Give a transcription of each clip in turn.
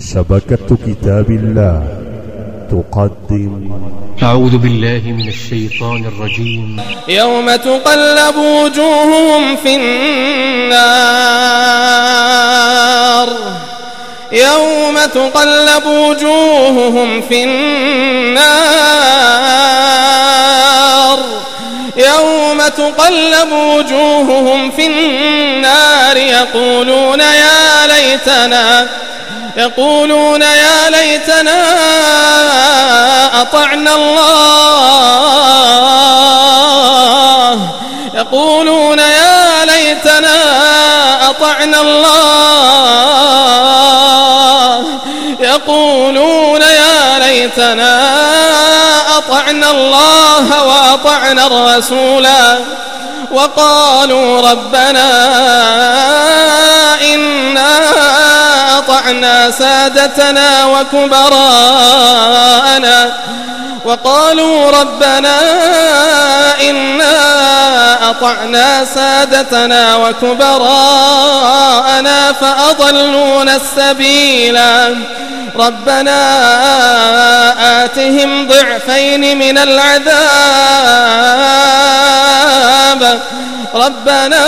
شبكة كتاب الله تقدم. أعوذ بالله من الشيطان الرجيم. يوم تقلب وجوههم في النار. يوم تقلب وجوههم في النار. يوم تقلب وجوههم في النار يقولون يا ليتنا يقولون يا ليتنا أطعنا الله. يقولون يا ليتنا أطعنا الله. يقولون يا ليتنا أطعنا الله وأطعنا الرسولا وقالوا ربنا أطعنا سادتنا وكبراءنا وقالوا ربنا إنا أطعنا سادتنا وكبراءنا فأضلونا السبيلا ربنا آتهم ضعفين من العذاب. ربنا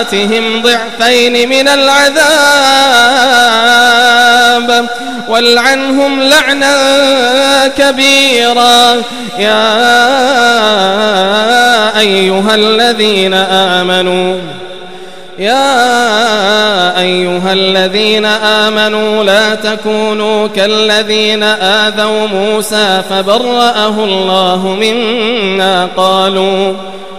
آتهم ضعفين من العذاب والعنهم لعنا كبيرا. يا أيها الذين آمنوا يا أيها الذين آمنوا لا تكونوا كالذين آذوا موسى فبرأه الله مما قالوا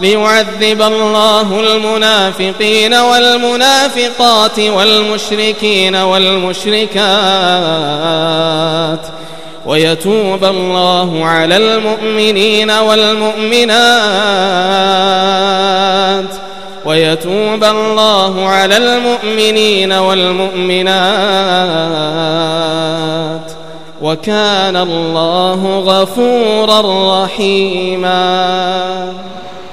ليعذب الله المنافقين والمنافقات والمشركين والمشركات ويتوب الله على المؤمنين والمؤمنات ويتوب الله على المؤمنين والمؤمنات وكان الله غفورا رحيما